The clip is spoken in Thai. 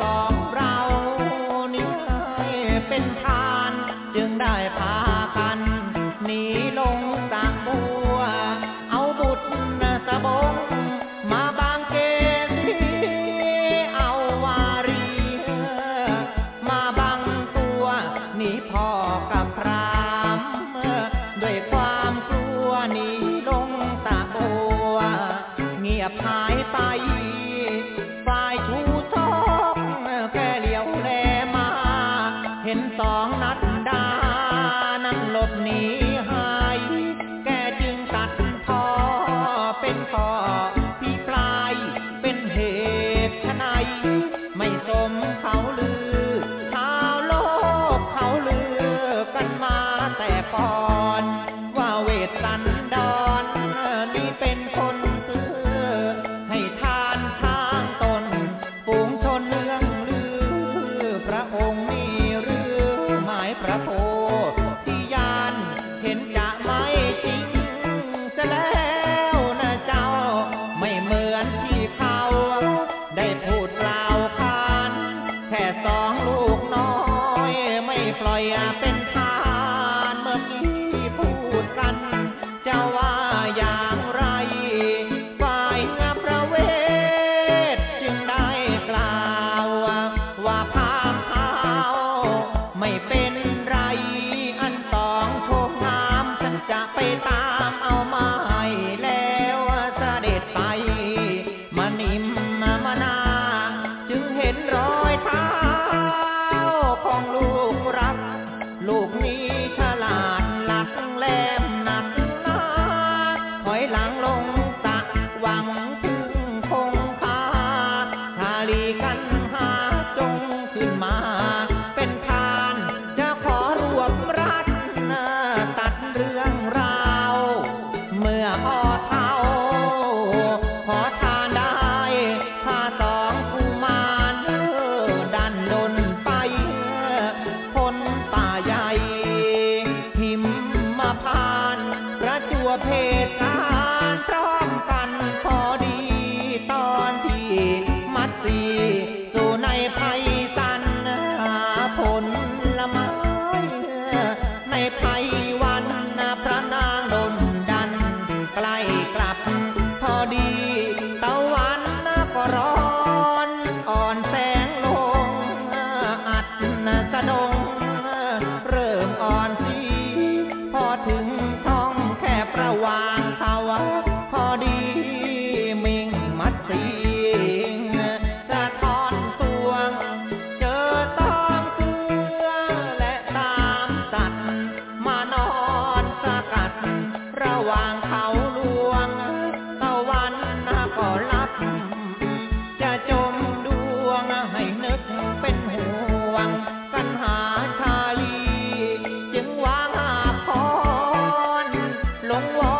สองเรานี้เป็นทาน จึงได้พากันหนีลงสระบัว เอาบุตรสะบง มาบางเกลีเอาวารี มาบังตัวหนีพ่อกับพรามด้วยความกลัวหนีลงสระบัว เงียบหาย เห็นสองนัดดา นั้นหลบหนีหาย แกจึงตัดคอเป็นคอ ห็นจะไม่จริงซะแล้วนะเจ้า ไม่เหมือนที่เขา ได้พูดเล่าวขานแค่สองลูกน้อย ไม่ปล่อยเป็นทานเมื่อกี้ อยหลังลงสะหวังถึงคงคาทาลีกันหาจงขึ้นมา เป็นทานจะขอรวบรัดตัดเรื่องราว เมื่อพอเท่า ขอทานได้พาสองกุมารดันดนไปพ้นป่ ให้นึกเป็นห่วงกันหาชาลีจึงวางหาพรลงวอ